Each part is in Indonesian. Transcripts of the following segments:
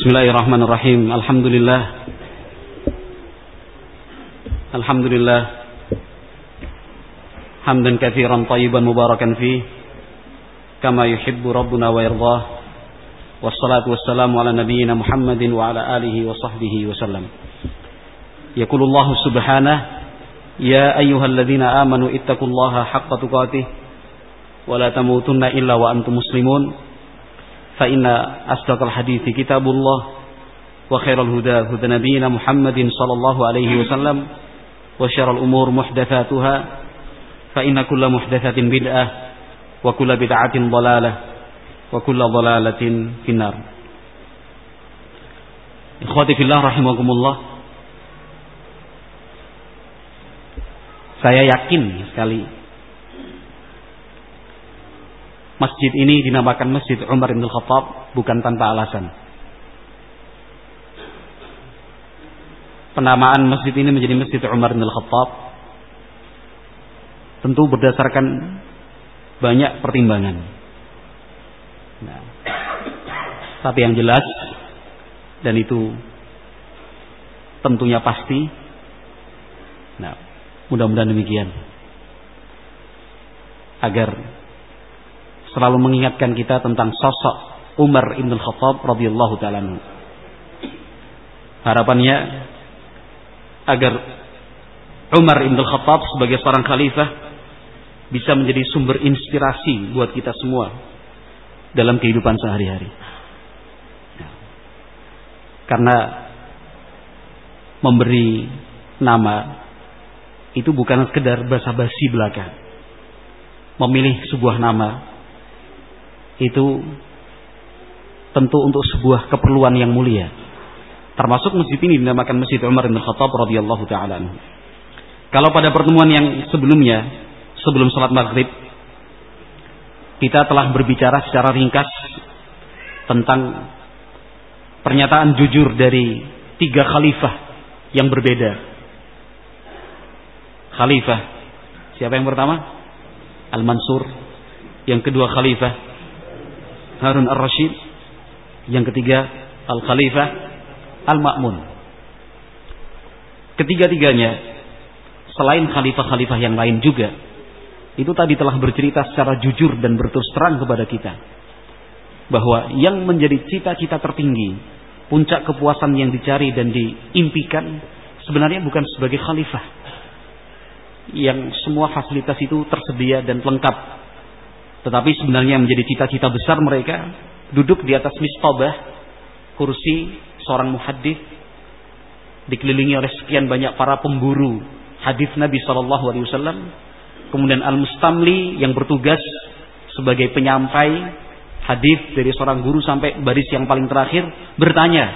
Bismillahirrahmanirrahim. Alhamdulillah. Alhamdulillah. Hamdan katsiran tayyiban mubarakan fi kama yuhibbu rabbuna wa yardah. Wassalatu wassalamu ala nabiyyina Muhammadin wa ala alihi wa sahbihi wa sallam. Yaqulu Allah subhanahu Ya ayyuhalladzina amanu ittaqullaha haqqa tuqatih wa la tamutunna illa wa antum muslimun. فإن أصدق الحديث كتاب الله وخير الهدى هدى نبينا محمد صلى الله عليه وسلم وشر الأمور محدثاتها فإن كل محدثة بدعة وكل بدعة ضلالة وكل ضلالة في النار إخواتي في الله رحمكم الله saya yakin sekali Masjid ini dinamakan Masjid Umar bin Khattab bukan tanpa alasan. Penamaan masjid ini menjadi Masjid Umar bin Khattab tentu berdasarkan banyak pertimbangan. Nah, tapi yang jelas dan itu tentunya pasti. Nah, mudah-mudahan demikian. Agar selalu mengingatkan kita tentang sosok Umar ibn Khattab radhiyallahu taala Harapannya agar Umar ibn Khattab sebagai seorang khalifah bisa menjadi sumber inspirasi buat kita semua dalam kehidupan sehari-hari. Karena memberi nama itu bukan sekedar basa-basi belaka. Memilih sebuah nama itu tentu untuk sebuah keperluan yang mulia. Termasuk masjid ini dinamakan Masjid Umar bin Khattab radhiyallahu taala Kalau pada pertemuan yang sebelumnya, sebelum salat maghrib, kita telah berbicara secara ringkas tentang pernyataan jujur dari tiga khalifah yang berbeda. Khalifah, siapa yang pertama? Al-Mansur. Yang kedua khalifah Harun ar-Rashid. Yang ketiga Al-Khalifah Al-Ma'mun. Ketiga-tiganya selain khalifah-khalifah yang lain juga itu tadi telah bercerita secara jujur dan berterus terang kepada kita bahwa yang menjadi cita-cita tertinggi, puncak kepuasan yang dicari dan diimpikan sebenarnya bukan sebagai khalifah yang semua fasilitas itu tersedia dan lengkap tetapi sebenarnya menjadi cita-cita besar mereka duduk di atas mistabah kursi seorang muhaddis dikelilingi oleh sekian banyak para pemburu hadis Nabi Shallallahu Alaihi Wasallam kemudian al mustamli yang bertugas sebagai penyampai hadis dari seorang guru sampai baris yang paling terakhir bertanya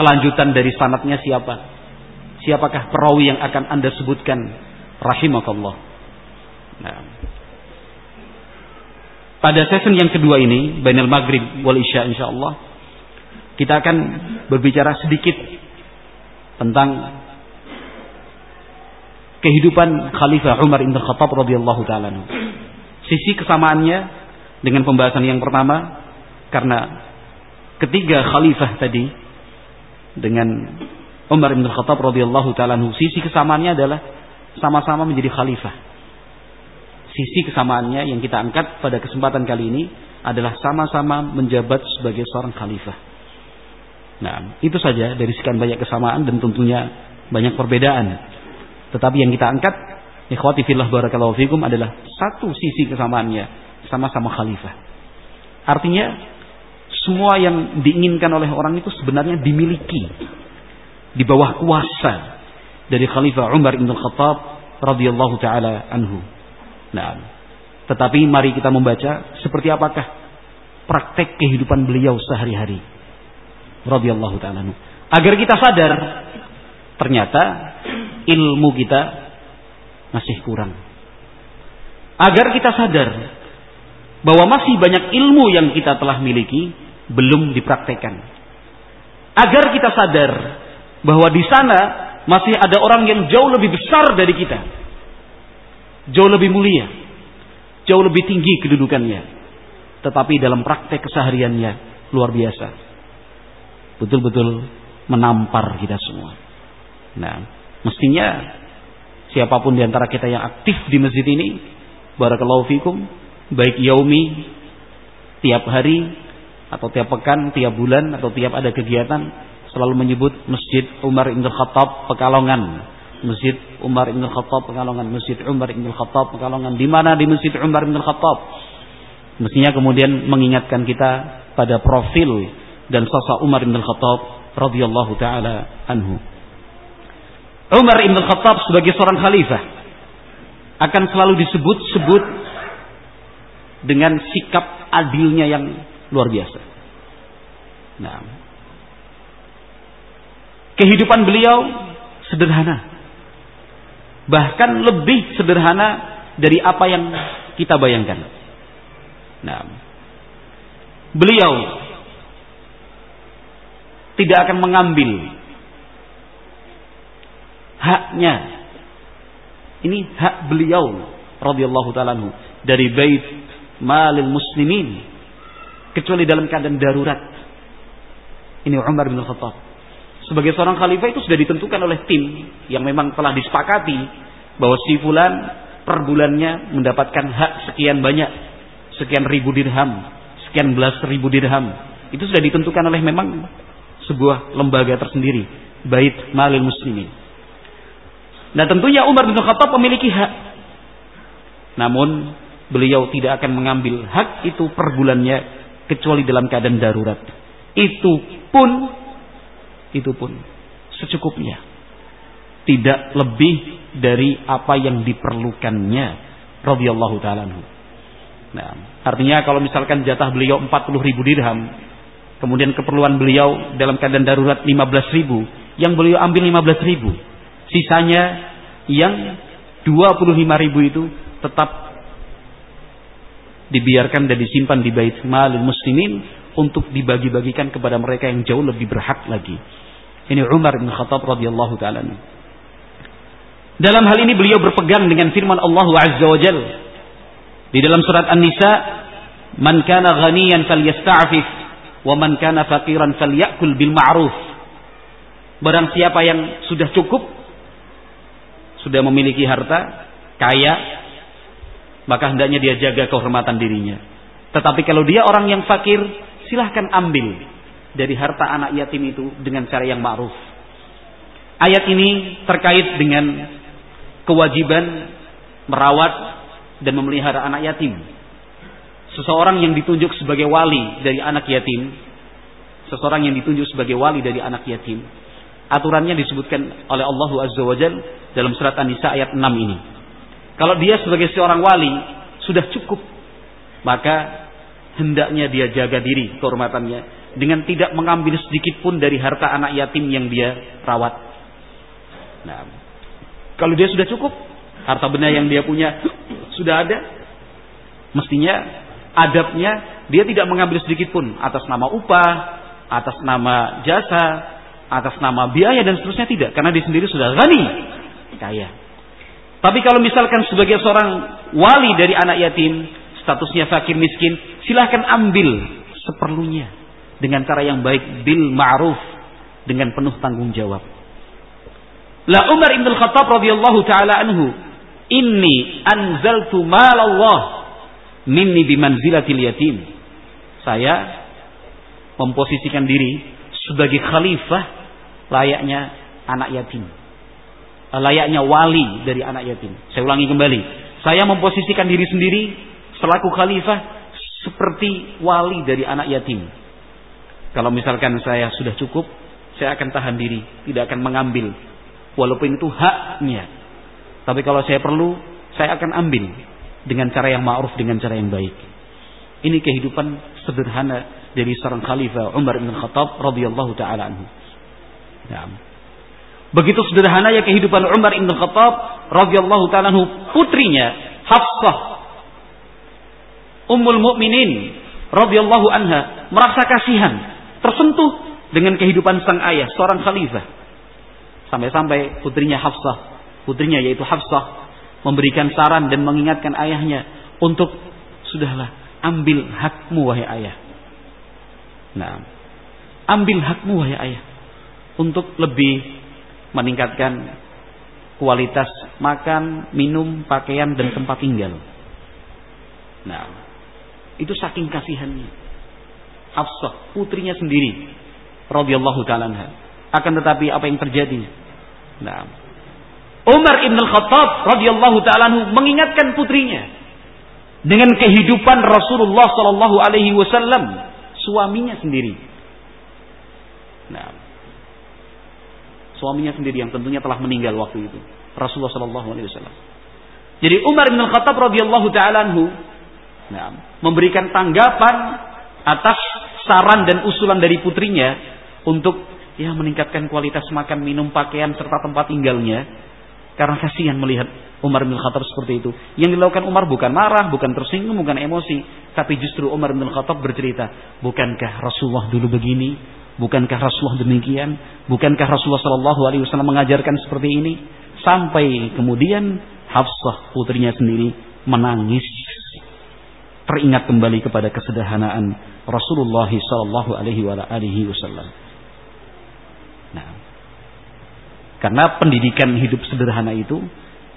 kelanjutan dari sanatnya siapa? Siapakah perawi yang akan anda sebutkan? Rahimakallah. Nah pada sesi yang kedua ini, Bainal Maghrib wal Isya insyaallah, kita akan berbicara sedikit tentang kehidupan Khalifah Umar bin Khattab radhiyallahu taala. Sisi kesamaannya dengan pembahasan yang pertama karena ketiga khalifah tadi dengan Umar bin Khattab radhiyallahu taala sisi kesamaannya adalah sama-sama menjadi khalifah sisi kesamaannya yang kita angkat pada kesempatan kali ini adalah sama-sama menjabat sebagai seorang khalifah. Nah, itu saja dari sekian banyak kesamaan dan tentunya banyak perbedaan. Tetapi yang kita angkat, ikhwati fillah barakallahu fikum adalah satu sisi kesamaannya, sama-sama khalifah. Artinya semua yang diinginkan oleh orang itu sebenarnya dimiliki di bawah kuasa dari Khalifah Umar bin Khattab radhiyallahu taala anhu. Nah, tetapi mari kita membaca seperti apakah praktek kehidupan beliau sehari-hari. Radhiyallahu taala Agar kita sadar ternyata ilmu kita masih kurang. Agar kita sadar bahwa masih banyak ilmu yang kita telah miliki belum dipraktekkan. Agar kita sadar bahwa di sana masih ada orang yang jauh lebih besar dari kita jauh lebih mulia, jauh lebih tinggi kedudukannya. Tetapi dalam praktek kesehariannya luar biasa. betul-betul menampar kita semua. Nah, mestinya siapa pun di antara kita yang aktif di masjid ini, barakallahu fikum, baik yaumi tiap hari atau tiap pekan, tiap bulan atau tiap ada kegiatan selalu menyebut Masjid Umar Ibn Khattab Pekalongan. Masjid Umar Ibn Khattab Pekalongan, Masjid Umar Ibn Khattab Pekalongan. Di mana di Masjid Umar Ibn Khattab? Mestinya kemudian mengingatkan kita pada profil dan sosok Umar Ibn Khattab radhiyallahu taala anhu. Umar Ibn Khattab sebagai seorang khalifah akan selalu disebut-sebut dengan sikap adilnya yang luar biasa. Nah, kehidupan beliau sederhana, bahkan lebih sederhana dari apa yang kita bayangkan. Nah, beliau tidak akan mengambil haknya. Ini hak beliau radhiyallahu taala dari bait malil muslimin kecuali dalam keadaan darurat. Ini Umar bin Khattab. Sebagai seorang khalifah itu sudah ditentukan oleh tim yang memang telah disepakati bahwa si fulan per bulannya mendapatkan hak sekian banyak, sekian ribu dirham, sekian belas ribu dirham. Itu sudah ditentukan oleh memang sebuah lembaga tersendiri, bait malil muslimin. Nah tentunya Umar bin Khattab memiliki hak. Namun beliau tidak akan mengambil hak itu per bulannya kecuali dalam keadaan darurat. Itu pun itu pun secukupnya. Tidak lebih dari apa yang diperlukannya radhiyallahu taala Nah, artinya kalau misalkan jatah beliau 40 ribu dirham, kemudian keperluan beliau dalam keadaan darurat 15 ribu, yang beliau ambil 15 ribu. Sisanya yang 25 ribu itu tetap dibiarkan dan disimpan di bait malul muslimin untuk dibagi-bagikan kepada mereka yang jauh lebih berhak lagi. Ini Umar bin Khattab radhiyallahu taala. Dalam hal ini beliau berpegang dengan firman Allah Azza wa Jal di dalam surat An-Nisa, "Man kana ghaniyan falyasta'fif wa man kana faqiran falyakul bil ma'ruf." Barang siapa yang sudah cukup sudah memiliki harta, kaya, maka hendaknya dia jaga kehormatan dirinya. Tetapi kalau dia orang yang fakir, silahkan ambil dari harta anak yatim itu dengan cara yang ma'ruf. Ayat ini terkait dengan kewajiban merawat dan memelihara anak yatim. Seseorang yang ditunjuk sebagai wali dari anak yatim, seseorang yang ditunjuk sebagai wali dari anak yatim, aturannya disebutkan oleh Allah Azza wa Jal dalam surat An-Nisa ayat 6 ini. Kalau dia sebagai seorang wali sudah cukup, maka hendaknya dia jaga diri kehormatannya dengan tidak mengambil sedikit pun dari harta anak yatim yang dia rawat. Nah, kalau dia sudah cukup, harta benda yang dia punya sudah ada, mestinya adabnya dia tidak mengambil sedikit pun atas nama upah, atas nama jasa, atas nama biaya dan seterusnya tidak, karena dia sendiri sudah ghani, kaya. Tapi kalau misalkan sebagai seorang wali dari anak yatim, statusnya fakir miskin, silahkan ambil seperlunya dengan cara yang baik bil ma'ruf dengan penuh tanggung jawab. La Umar ibn Khattab radhiyallahu taala anhu, "Inni anzaltu mal Allah minni bimanzilatil yatim." Saya memposisikan diri sebagai khalifah layaknya anak yatim layaknya wali dari anak yatim. Saya ulangi kembali. Saya memposisikan diri sendiri selaku khalifah seperti wali dari anak yatim. Kalau misalkan saya sudah cukup, saya akan tahan diri, tidak akan mengambil walaupun itu haknya. Tapi kalau saya perlu, saya akan ambil dengan cara yang ma'ruf, dengan cara yang baik. Ini kehidupan sederhana dari seorang khalifah Umar bin Khattab radhiyallahu taala anhu. Nah. Begitu sederhana ya kehidupan Umar bin Khattab radhiyallahu taala putrinya Hafsah Ummul Mukminin radhiyallahu anha merasa kasihan, tersentuh dengan kehidupan sang ayah, seorang khalifah. Sampai-sampai putrinya Hafsah, putrinya yaitu Hafsah memberikan saran dan mengingatkan ayahnya untuk sudahlah ambil hakmu wahai ayah. Nah, ambil hakmu wahai ayah untuk lebih meningkatkan kualitas makan, minum, pakaian dan tempat tinggal. Nah, itu saking kasihannya. Hafsah, putrinya sendiri, radhiyallahu taala Akan tetapi apa yang terjadi? Nah, Umar ibn al-Khattab radhiyallahu taala mengingatkan putrinya dengan kehidupan Rasulullah sallallahu alaihi wasallam, suaminya sendiri. Nah, suaminya sendiri yang tentunya telah meninggal waktu itu, Rasulullah sallallahu alaihi wasallam. Jadi Umar bin Khattab radhiyallahu taala nah, memberikan tanggapan atas saran dan usulan dari putrinya untuk ya meningkatkan kualitas makan, minum, pakaian serta tempat tinggalnya karena kasihan melihat Umar bin Khattab seperti itu. Yang dilakukan Umar bukan marah, bukan tersinggung, bukan emosi. Tapi justru Umar bin Khattab bercerita. Bukankah Rasulullah dulu begini? Bukankah Rasulullah demikian? Bukankah Rasulullah Shallallahu Alaihi Wasallam mengajarkan seperti ini? Sampai kemudian Hafsah putrinya sendiri menangis. Teringat kembali kepada kesederhanaan Rasulullah Shallallahu Alaihi Wasallam. Nah, karena pendidikan hidup sederhana itu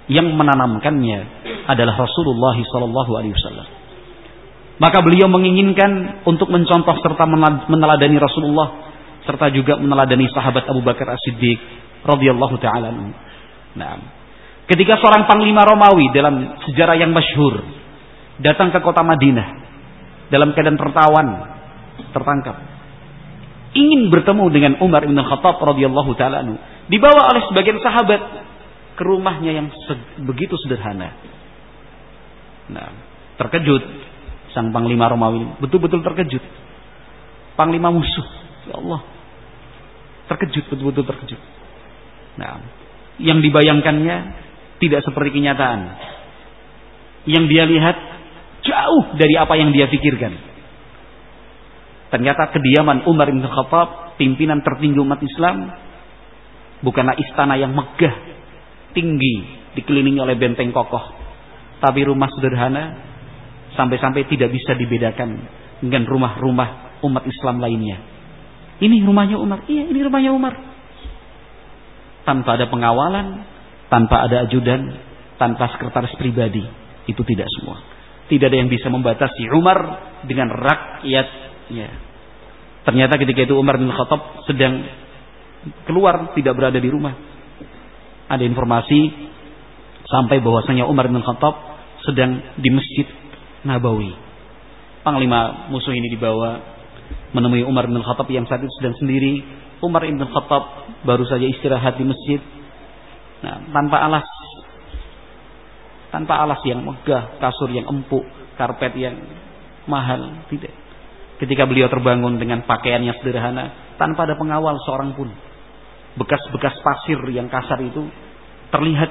yang menanamkannya adalah Rasulullah sallallahu alaihi wasallam. Maka beliau menginginkan untuk mencontoh serta meneladani Rasulullah serta juga meneladani sahabat Abu Bakar As-Siddiq radhiyallahu taala Nah, ketika seorang panglima Romawi dalam sejarah yang masyhur datang ke kota Madinah dalam keadaan tertawan, tertangkap, ingin bertemu dengan Umar bin Khattab radhiyallahu taala dibawa oleh sebagian sahabat ke rumahnya yang begitu sederhana. Nah, terkejut sang panglima Romawi betul-betul terkejut. Panglima musuh, ya Allah. Terkejut, betul-betul terkejut. Nah, yang dibayangkannya tidak seperti kenyataan. Yang dia lihat jauh dari apa yang dia pikirkan. Ternyata kediaman Umar bin Khattab, pimpinan tertinggi umat Islam, bukanlah istana yang megah, tinggi, dikelilingi oleh benteng kokoh, tapi rumah sederhana sampai-sampai tidak bisa dibedakan dengan rumah-rumah umat Islam lainnya. Ini rumahnya Umar. Iya, ini rumahnya Umar. Tanpa ada pengawalan, tanpa ada ajudan, tanpa sekretaris pribadi. Itu tidak semua. Tidak ada yang bisa membatasi Umar dengan rakyatnya. Ternyata ketika itu Umar bin Khattab sedang keluar tidak berada di rumah. Ada informasi sampai bahwasanya Umar bin Khattab sedang di Masjid Nabawi. Panglima musuh ini dibawa menemui Umar bin Khattab yang saat itu sedang sendiri. Umar bin Khattab baru saja istirahat di masjid. Nah, tanpa alas. Tanpa alas yang megah, kasur yang empuk, karpet yang mahal, tidak. Ketika beliau terbangun dengan pakaian yang sederhana, tanpa ada pengawal seorang pun bekas-bekas pasir yang kasar itu terlihat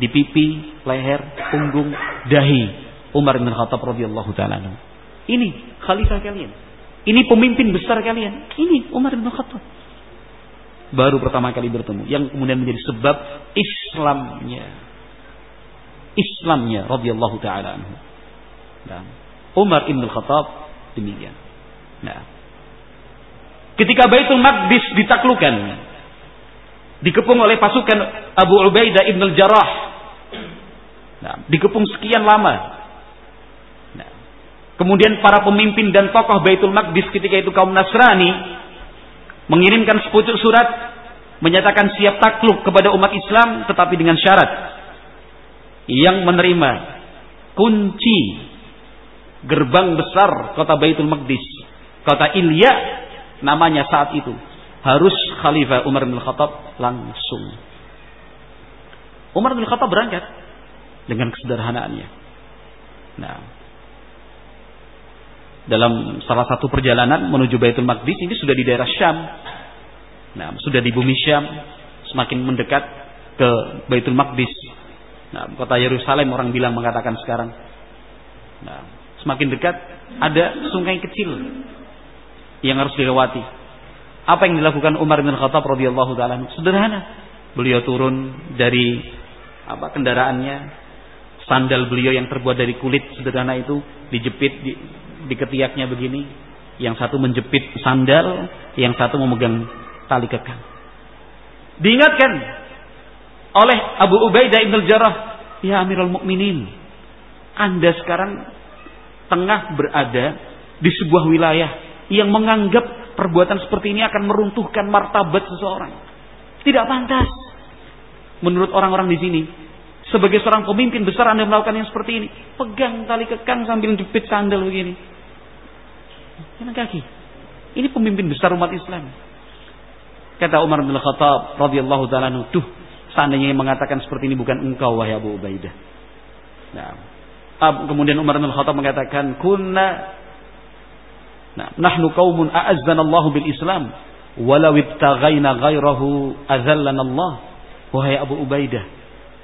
di pipi, leher, punggung, dahi Umar bin Khattab radhiyallahu taala. Ini khalifah kalian. Ini pemimpin besar kalian. Ini Umar bin Khattab. Baru pertama kali bertemu yang kemudian menjadi sebab Islamnya. Islamnya radhiyallahu taala anhu. Dan Umar bin Khattab demikian. Nah, ketika Baitul Maqdis ditaklukkan dikepung oleh pasukan Abu Ubaidah ibn al-Jarrah. Nah, dikepung sekian lama. Nah, kemudian para pemimpin dan tokoh Baitul Maqdis ketika itu kaum Nasrani mengirimkan sepucuk surat menyatakan siap takluk kepada umat Islam tetapi dengan syarat yang menerima kunci gerbang besar kota Baitul Maqdis, kota Ilya namanya saat itu harus Khalifah Umar bin Khattab langsung. Umar bin Khattab berangkat dengan kesederhanaannya. Nah, dalam salah satu perjalanan menuju Baitul Maqdis ini sudah di daerah Syam. Nah, sudah di bumi Syam, semakin mendekat ke Baitul Maqdis. Nah, kota Yerusalem orang bilang mengatakan sekarang. Nah, semakin dekat ada sungai kecil yang harus dilewati. Apa yang dilakukan Umar bin Khattab radhiyallahu taala sederhana. Beliau turun dari apa kendaraannya, sandal beliau yang terbuat dari kulit sederhana itu dijepit di, di ketiaknya begini, Yang satu menjepit sandal, yang satu memegang tali kekang. Diingatkan oleh Abu Ubaidah ibn Jarrah, "Ya Amirul Mukminin, Anda sekarang tengah berada di sebuah wilayah yang menganggap perbuatan seperti ini akan meruntuhkan martabat seseorang. Tidak pantas. Menurut orang-orang di sini, sebagai seorang pemimpin besar Anda melakukan yang seperti ini. Pegang tali kekang sambil jepit sandal begini. Jangan kaki. Ini pemimpin besar umat Islam. Kata Umar bin Khattab radhiyallahu taala tuh seandainya yang mengatakan seperti ini bukan engkau wahai Abu Ubaidah. Nah, kemudian Umar bin Khattab mengatakan kunna nah, nahnu qaumun a'azzana Allah bil Islam walau ibtaghaina ghairahu azallana Allah. Wahai Abu Ubaidah,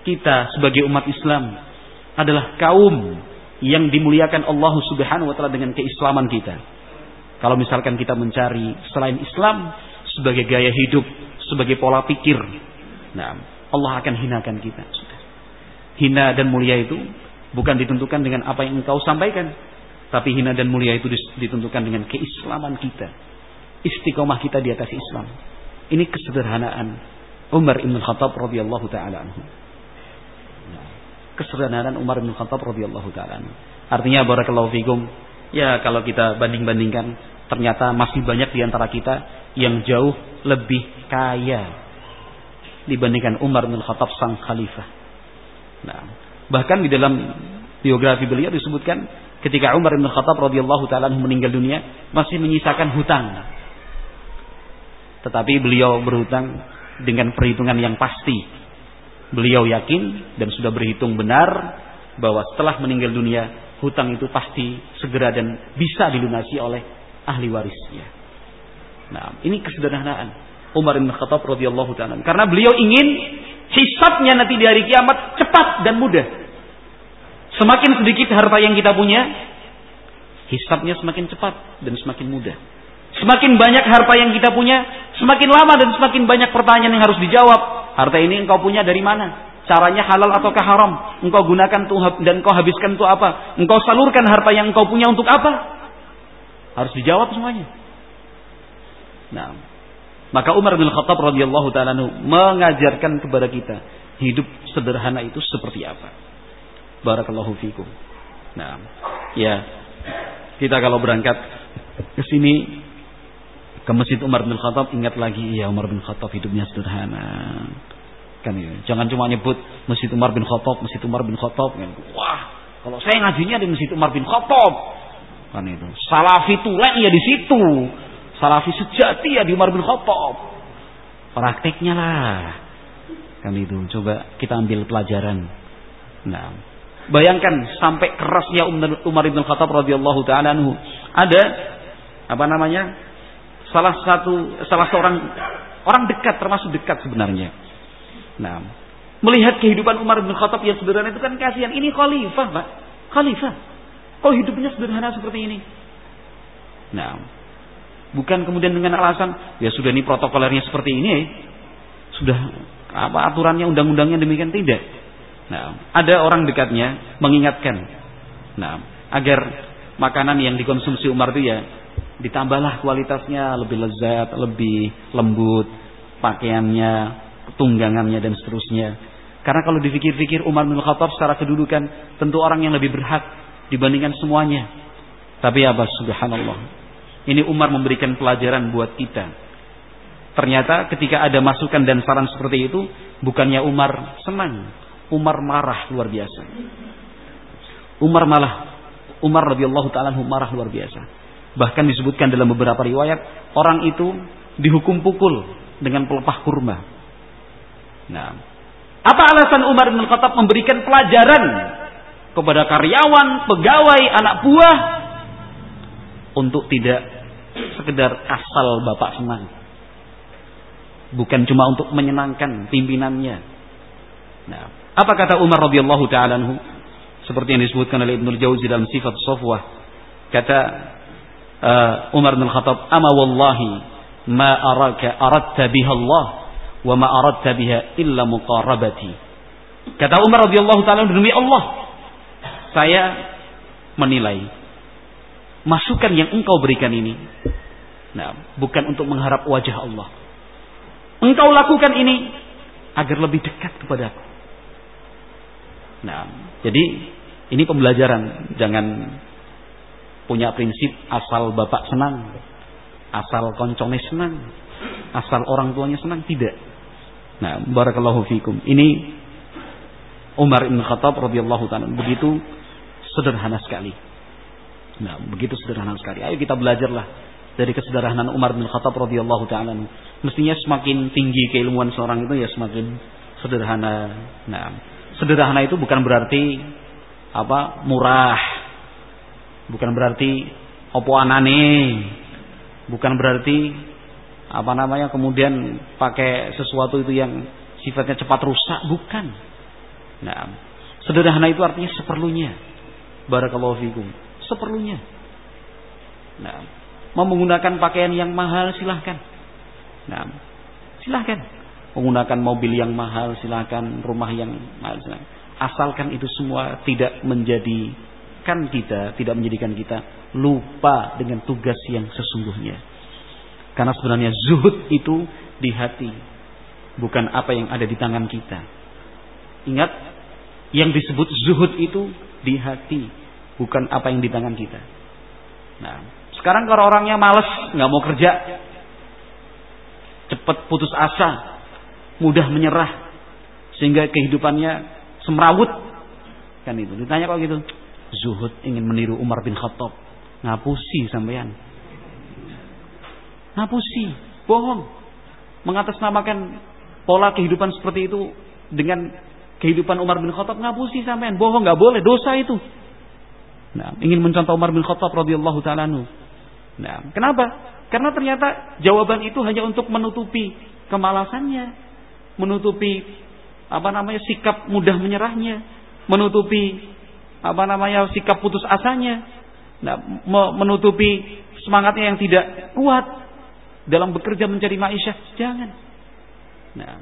kita sebagai umat Islam adalah kaum yang dimuliakan Allah Subhanahu wa taala dengan keislaman kita. Kalau misalkan kita mencari selain Islam sebagai gaya hidup, sebagai pola pikir, nah, Allah akan hinakan kita. Hina dan mulia itu bukan ditentukan dengan apa yang engkau sampaikan, tapi hina dan mulia itu ditentukan dengan keislaman kita. Istiqomah kita di atas Islam. Ini kesederhanaan Umar Ibn Khattab radhiyallahu taala anhu kesederhanaan Umar bin Khattab radhiyallahu taala. Artinya barakallahu fikum, ya kalau kita banding-bandingkan ternyata masih banyak di antara kita yang jauh lebih kaya dibandingkan Umar bin Khattab sang khalifah. Nah, bahkan di dalam biografi beliau disebutkan ketika Umar bin Khattab radhiyallahu taala meninggal dunia masih menyisakan hutang. Tetapi beliau berhutang dengan perhitungan yang pasti Beliau yakin dan sudah berhitung benar bahwa setelah meninggal dunia hutang itu pasti segera dan bisa dilunasi oleh ahli warisnya. Nah, ini kesederhanaan Umar bin Khattab radhiyallahu taala. Karena beliau ingin hisabnya nanti di hari kiamat cepat dan mudah. Semakin sedikit harta yang kita punya, hisabnya semakin cepat dan semakin mudah. Semakin banyak harta yang kita punya, semakin lama dan semakin banyak pertanyaan yang harus dijawab. Harta ini engkau punya dari mana? Caranya halal ataukah haram? Engkau gunakan tuh dan engkau habiskan untuk apa? Engkau salurkan harta yang engkau punya untuk apa? Harus dijawab semuanya. Nah, maka Umar bin Khattab radhiyallahu taala mengajarkan kepada kita hidup sederhana itu seperti apa. Barakallahu fikum. Nah, ya. Kita kalau berangkat ke sini ke Masjid Umar bin Khattab ingat lagi ya Umar bin Khattab hidupnya sederhana. Kan ya jangan cuma nyebut Masjid Umar bin Khattab Masjid Umar bin Khattab kan. Wah kalau saya ngajinya di Masjid Umar bin Khattab. Kan itu. Salafi tulen ya di situ salafi sejati ya di Umar bin Khattab prakteknya lah kan itu coba kita ambil pelajaran nah bayangkan sampai kerasnya Umar bin Khattab radhiyallahu taala ada apa namanya salah satu salah seorang orang dekat termasuk dekat sebenarnya. Nah, melihat kehidupan Umar bin Khattab yang sederhana itu kan kasihan. Ini khalifah, Pak. Khalifah. Kok hidupnya sederhana seperti ini? Nah, bukan kemudian dengan alasan ya sudah ini protokolernya seperti ini, sudah apa aturannya undang-undangnya demikian tidak. Nah, ada orang dekatnya mengingatkan. Nah, agar makanan yang dikonsumsi Umar itu ya ditambahlah kualitasnya lebih lezat, lebih lembut, pakaiannya, tunggangannya dan seterusnya. Karena kalau dipikir-pikir Umar bin Khattab secara kedudukan tentu orang yang lebih berhak dibandingkan semuanya. Tapi apa subhanallah. Ini Umar memberikan pelajaran buat kita. Ternyata ketika ada masukan dan saran seperti itu, bukannya Umar senang, Umar marah luar biasa. Umar malah Umar radhiyallahu taala marah luar biasa. Bahkan disebutkan dalam beberapa riwayat, orang itu dihukum pukul dengan pelepah kurma. Nah, apa alasan Umar bin Khattab memberikan pelajaran kepada karyawan, pegawai, anak buah untuk tidak sekedar asal bapak senang. Bukan cuma untuk menyenangkan pimpinannya. Nah, apa kata Umar radhiyallahu taala Seperti yang disebutkan oleh Ibnu Jauzi dalam sifat Sofwah. Kata uh, Umar bin Khattab, "Ama wallahi ma araka aradta biha Allah wa ma aradta biha illa muqarabati." Kata Umar radhiyallahu taala demi Allah, saya menilai masukan yang engkau berikan ini nah bukan untuk mengharap wajah Allah engkau lakukan ini agar lebih dekat kepadaku nah jadi ini pembelajaran jangan punya prinsip asal bapak senang, asal koncone senang, asal orang tuanya senang tidak. Nah, barakallahu fikum. Ini Umar bin Khattab radhiyallahu taala begitu sederhana sekali. Nah, begitu sederhana sekali. Ayo kita belajarlah dari kesederhanaan Umar bin Khattab radhiyallahu taala. Mestinya semakin tinggi keilmuan seorang itu ya semakin sederhana. Nah, sederhana itu bukan berarti apa murah bukan berarti opo anane bukan berarti apa namanya kemudian pakai sesuatu itu yang sifatnya cepat rusak bukan nah sederhana itu artinya seperlunya barakallahu fikum seperlunya. Nah mau menggunakan pakaian yang mahal silahkan. Nah silahkan. Menggunakan mobil yang mahal silahkan. Rumah yang mahal silahkan. Asalkan itu semua tidak menjadi menjadikan kita, tidak menjadikan kita lupa dengan tugas yang sesungguhnya. Karena sebenarnya zuhud itu di hati, bukan apa yang ada di tangan kita. Ingat, yang disebut zuhud itu di hati, bukan apa yang di tangan kita. Nah, sekarang kalau orangnya males, nggak mau kerja, cepat putus asa, mudah menyerah, sehingga kehidupannya semrawut, kan itu. Ditanya kok gitu, Zuhud ingin meniru Umar bin Khattab. Ngapusi sampean. Ngapusi, bohong. Mengatasnamakan pola kehidupan seperti itu dengan kehidupan Umar bin Khattab ngapusi sampean. Bohong nggak boleh, dosa itu. Nah, ingin mencontoh Umar bin Khattab radhiyallahu taala Nah, kenapa? Karena ternyata jawaban itu hanya untuk menutupi kemalasannya, menutupi apa namanya sikap mudah menyerahnya, menutupi apa namanya sikap putus asanya, nah, menutupi semangatnya yang tidak kuat dalam bekerja mencari maisha. Jangan. Nah,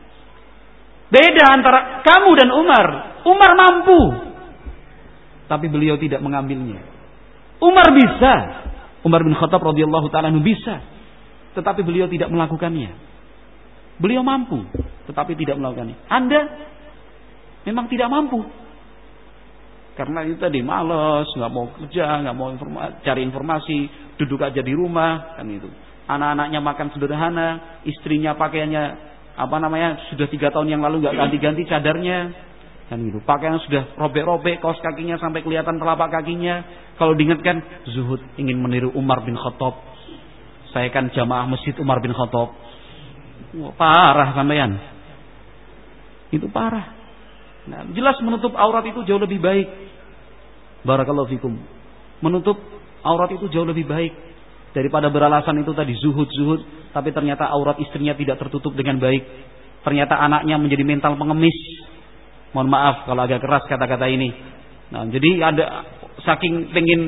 beda antara kamu dan Umar. Umar mampu, tapi beliau tidak mengambilnya. Umar bisa. Umar bin Khattab radhiyallahu taala bisa, tetapi beliau tidak melakukannya. Beliau mampu, tetapi tidak melakukannya. Anda memang tidak mampu, karena itu tadi males, nggak mau kerja, nggak mau informa cari informasi, duduk aja di rumah, kan itu. Anak-anaknya makan sederhana, istrinya pakaiannya apa namanya sudah tiga tahun yang lalu nggak ganti-ganti cadarnya, kan itu. Pakaian sudah robek-robek, kaos kakinya sampai kelihatan telapak kakinya. Kalau diingatkan, zuhud ingin meniru Umar bin Khattab. Saya kan jamaah masjid Umar bin Khattab. Parah sampean. Itu parah. Nah, jelas menutup aurat itu jauh lebih baik. Barakallahu fikum. Menutup aurat itu jauh lebih baik daripada beralasan itu tadi zuhud-zuhud tapi ternyata aurat istrinya tidak tertutup dengan baik. Ternyata anaknya menjadi mental pengemis. Mohon maaf kalau agak keras kata-kata ini. Nah, jadi ada saking pengen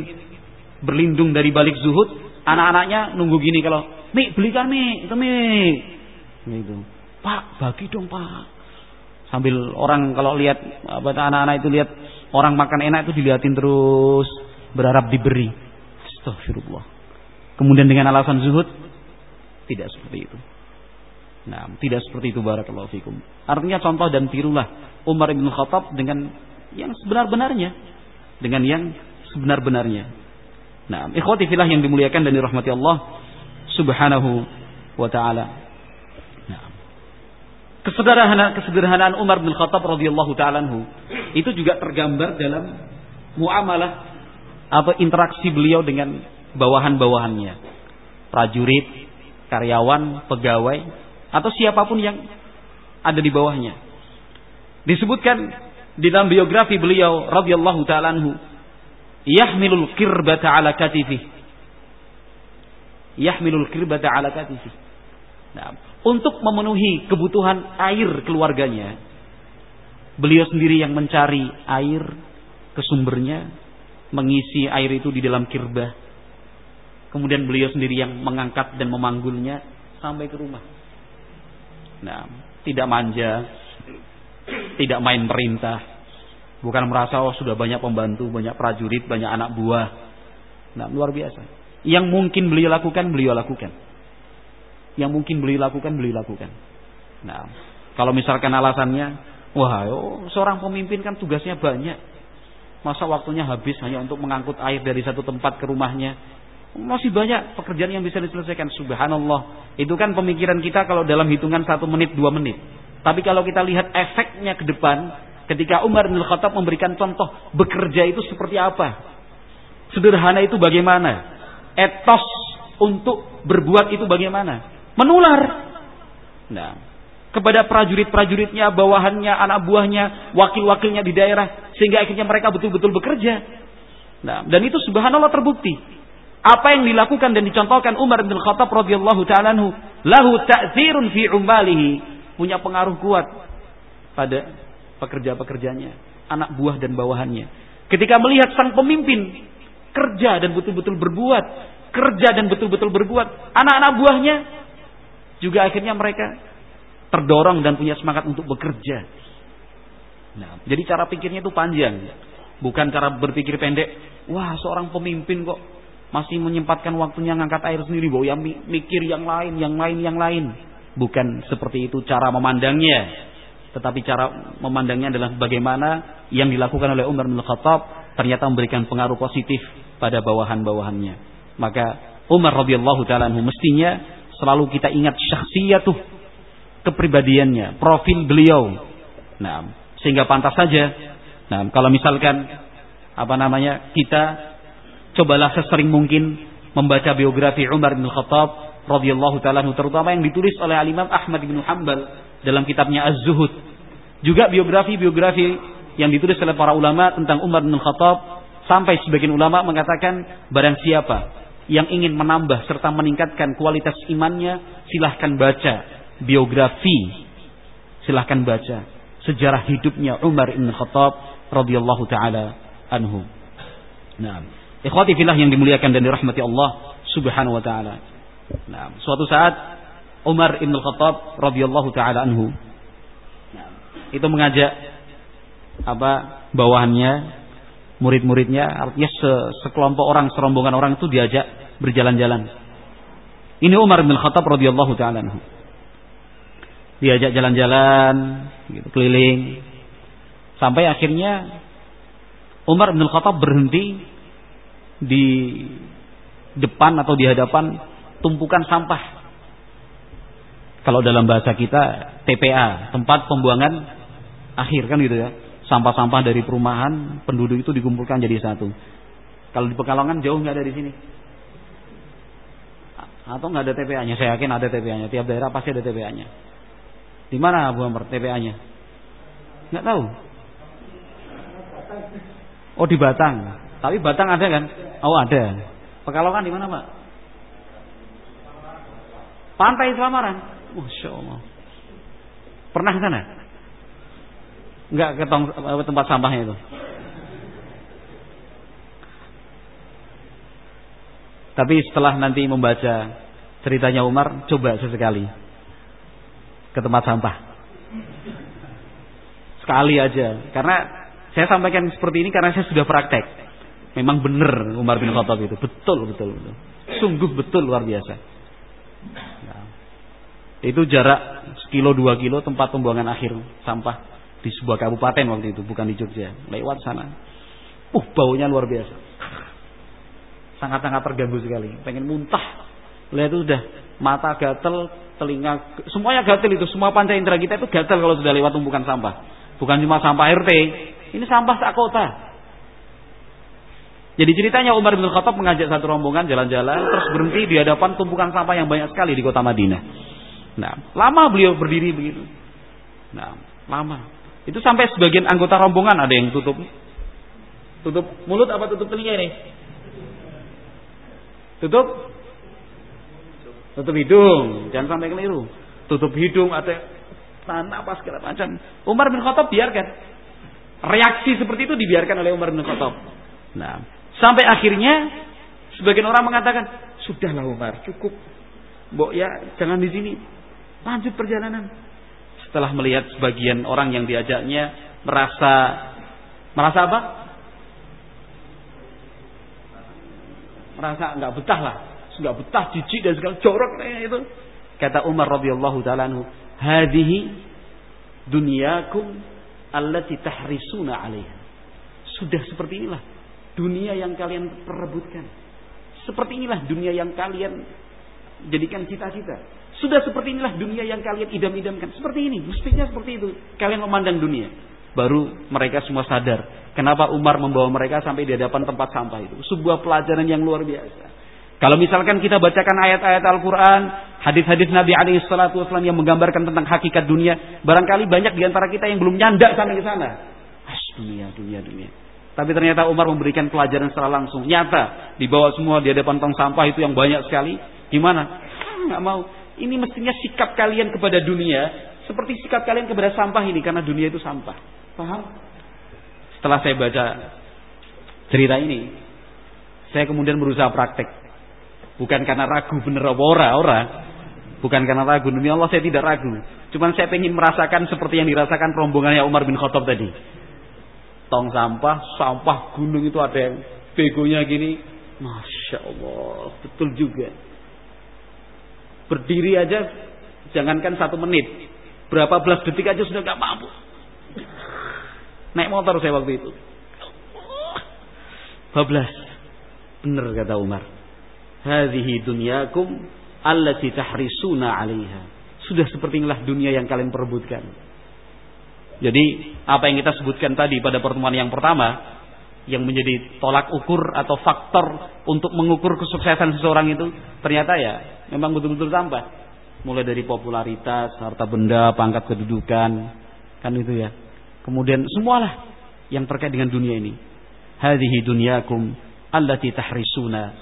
berlindung dari balik zuhud, anak-anaknya nunggu gini kalau, "Mi, belikan Mi, itu Mi." Gitu. Pak, bagi dong, Pak. Sambil orang kalau lihat apa anak-anak itu lihat orang makan enak itu dilihatin terus berharap diberi. Astagfirullah. Kemudian dengan alasan zuhud tidak seperti itu. Nah, tidak seperti itu barakallahu fikum. Artinya contoh dan tirulah Umar bin Khattab dengan yang sebenar-benarnya, dengan yang sebenar-benarnya. Nah, ikhwati filah yang dimuliakan dan dirahmati Allah Subhanahu wa taala. Kesederhanaan, kesederhanaan Umar bin Khattab radhiyallahu taala itu juga tergambar dalam muamalah atau interaksi beliau dengan bawahan-bawahannya. Prajurit, karyawan, pegawai atau siapa pun yang ada di bawahnya. Disebutkan di dalam biografi beliau radhiyallahu taala anhu, yahmilul kirbata ala katifi. Yahmilul kirbata ala katifi. Nah, untuk memenuhi kebutuhan air keluarganya. Beliau sendiri yang mencari air ke sumbernya, mengisi air itu di dalam kirbah. Kemudian beliau sendiri yang mengangkat dan memanggulnya sampai ke rumah. Nah, tidak manja, tidak main perintah, bukan merasa oh sudah banyak pembantu, banyak prajurit, banyak anak buah. Nah, luar biasa. Yang mungkin beliau lakukan, beliau lakukan. Yang mungkin beliau lakukan, beliau lakukan. Nah, kalau misalkan alasannya, wah, oh, seorang pemimpin kan tugasnya banyak. Masa waktunya habis hanya untuk mengangkut air dari satu tempat ke rumahnya? Masih banyak pekerjaan yang bisa diselesaikan. Subhanallah. Itu kan pemikiran kita kalau dalam hitungan satu menit, dua menit. Tapi kalau kita lihat efeknya ke depan, ketika Umar bin Khattab memberikan contoh bekerja itu seperti apa? Sederhana itu bagaimana? Etos untuk berbuat itu bagaimana? Menular. Nah, kepada prajurit-prajuritnya, bawahannya, anak buahnya, wakil-wakilnya di daerah sehingga akhirnya mereka betul-betul bekerja. Nah, dan itu subhanallah terbukti. Apa yang dilakukan dan dicontohkan Umar bin Khattab radhiyallahu taala lahu ta'thirun fi umalihi, punya pengaruh kuat pada pekerja-pekerjanya, anak buah dan bawahannya. Ketika melihat sang pemimpin kerja dan betul-betul berbuat, kerja dan betul-betul berbuat, anak-anak buahnya juga akhirnya mereka terdorong dan punya semangat untuk bekerja. Nah, jadi cara pikirnya itu panjang, bukan cara berpikir pendek. Wah, seorang pemimpin kok masih menyempatkan waktunya ngangkat air sendiri, bahwa yang mikir yang lain, yang lain, yang lain. Bukan seperti itu cara memandangnya. Tetapi cara memandangnya adalah bagaimana yang dilakukan oleh Umar bin Khattab ternyata memberikan pengaruh positif pada bawahan-bawahannya. Maka Umar radhiyallahu taala mestinya selalu kita ingat syakhsiyatuh kepribadiannya, profil beliau. Nah, sehingga pantas saja. Nah, kalau misalkan apa namanya kita cobalah sesering mungkin membaca biografi Umar bin Khattab radhiyallahu taala terutama yang ditulis oleh Al Imam Ahmad bin Hanbal dalam kitabnya Az-Zuhud. Juga biografi-biografi yang ditulis oleh para ulama tentang Umar bin Khattab sampai sebagian ulama mengatakan barang siapa yang ingin menambah serta meningkatkan kualitas imannya silahkan baca biografi silahkan baca sejarah hidupnya Umar bin Khattab radhiyallahu taala anhu. Nah, ikhwati fillah yang dimuliakan dan dirahmati Allah Subhanahu wa taala. Nah, suatu saat Umar bin Khattab radhiyallahu taala anhu itu mengajak apa bawahannya murid-muridnya artinya se sekelompok orang serombongan orang itu diajak berjalan-jalan. Ini Umar bin Khattab radhiyallahu taala anhu diajak jalan-jalan gitu, keliling sampai akhirnya Umar bin Khattab berhenti di depan atau di hadapan tumpukan sampah. Kalau dalam bahasa kita TPA tempat pembuangan akhir kan gitu ya. Sampah-sampah dari perumahan penduduk itu dikumpulkan jadi satu. Kalau di Pekalongan jauh nggak dari sini? Atau nggak ada TPA-nya saya yakin ada TPA-nya tiap daerah pasti ada TPA-nya di mana Abu Amr TPA-nya? Enggak tahu. Oh di Batang. Tapi Batang ada kan? Oh ada. Pekalongan di mana Pak? Pantai Selamaran. Masya Allah. Pernah ke sana? Enggak ke tempat sampahnya itu. Tapi setelah nanti membaca ceritanya Umar, coba sesekali ke tempat sampah. Sekali aja. Karena saya sampaikan seperti ini karena saya sudah praktek. Memang benar Umar bin Khattab itu. Betul, betul, betul. Sungguh betul luar biasa. Nah, itu jarak sekilo dua kilo tempat pembuangan akhir sampah di sebuah kabupaten waktu itu, bukan di Jogja. Lewat sana. Uh, baunya luar biasa. Sangat-sangat terganggu sekali. Pengen muntah. Lihat itu udah mata gatel, telinga, semuanya gatel itu, semua panca indera kita itu gatel kalau sudah lewat tumpukan sampah. Bukan cuma sampah RT, ini sampah sak kota. Jadi ceritanya Umar bin Khattab mengajak satu rombongan jalan-jalan terus berhenti di hadapan tumpukan sampah yang banyak sekali di kota Madinah. Nah, lama beliau berdiri begitu. Nah, lama. Itu sampai sebagian anggota rombongan ada yang tutup tutup mulut apa tutup telinga ini? Tutup Tutup hidung, jangan sampai keliru. Tutup hidung ada tahan apa segala macam. Umar bin Khattab biarkan. Reaksi seperti itu dibiarkan oleh Umar bin Khattab. Nah, sampai akhirnya sebagian orang mengatakan, "Sudahlah Umar, cukup. Mbok ya, jangan di sini. Lanjut perjalanan." Setelah melihat sebagian orang yang diajaknya merasa merasa apa? merasa nggak betah lah, nggak betah, jijik dan segala jorok itu. Kata Umar radhiyallahu taala anhu, "Hadhihi dunyakum allati tahrisuna 'alaiha." Sudah seperti inilah dunia yang kalian perebutkan. Seperti inilah dunia yang kalian jadikan cita-cita. Sudah seperti inilah dunia yang kalian idam-idamkan. Seperti ini, mestinya seperti itu. Kalian memandang dunia. Baru mereka semua sadar. Kenapa Umar membawa mereka sampai di hadapan tempat sampah itu. Sebuah pelajaran yang luar biasa. Kalau misalkan kita bacakan ayat-ayat Al-Quran, hadis-hadis Nabi salatu yang menggambarkan tentang hakikat dunia, barangkali banyak di antara kita yang belum nyandak sampai ke sana. As, dunia, dunia, dunia. Tapi ternyata Umar memberikan pelajaran secara langsung, nyata, dibawa semua di hadapan tong sampah itu yang banyak sekali. Gimana? Nggak mau. Ini mestinya sikap kalian kepada dunia seperti sikap kalian kepada sampah ini karena dunia itu sampah. Paham? Setelah saya baca cerita ini, saya kemudian berusaha praktek. Bukan karena ragu bener ora, ora. Bukan karena ragu, demi Allah saya tidak ragu. Cuman saya ingin merasakan seperti yang dirasakan rombongannya Umar bin Khattab tadi. Tong sampah, sampah gunung itu ada yang begonya gini. Masya Allah, betul juga. Berdiri aja jangankan satu menit. Berapa belas detik aja sudah gak mampu. Naik motor saya waktu itu. Bablas. Benar kata Umar. Hadhihi dunyakum allati tahrisuna 'alaiha. Sudah seperti inilah dunia yang kalian perebutkan. Jadi apa yang kita sebutkan tadi pada pertemuan yang pertama yang menjadi tolak ukur atau faktor untuk mengukur kesuksesan seseorang itu ternyata ya memang betul-betul sampah. Mulai dari popularitas, harta benda, pangkat kedudukan, kan itu ya. Kemudian semualah yang terkait dengan dunia ini. Hadhihi dunyakum allati tahrisuna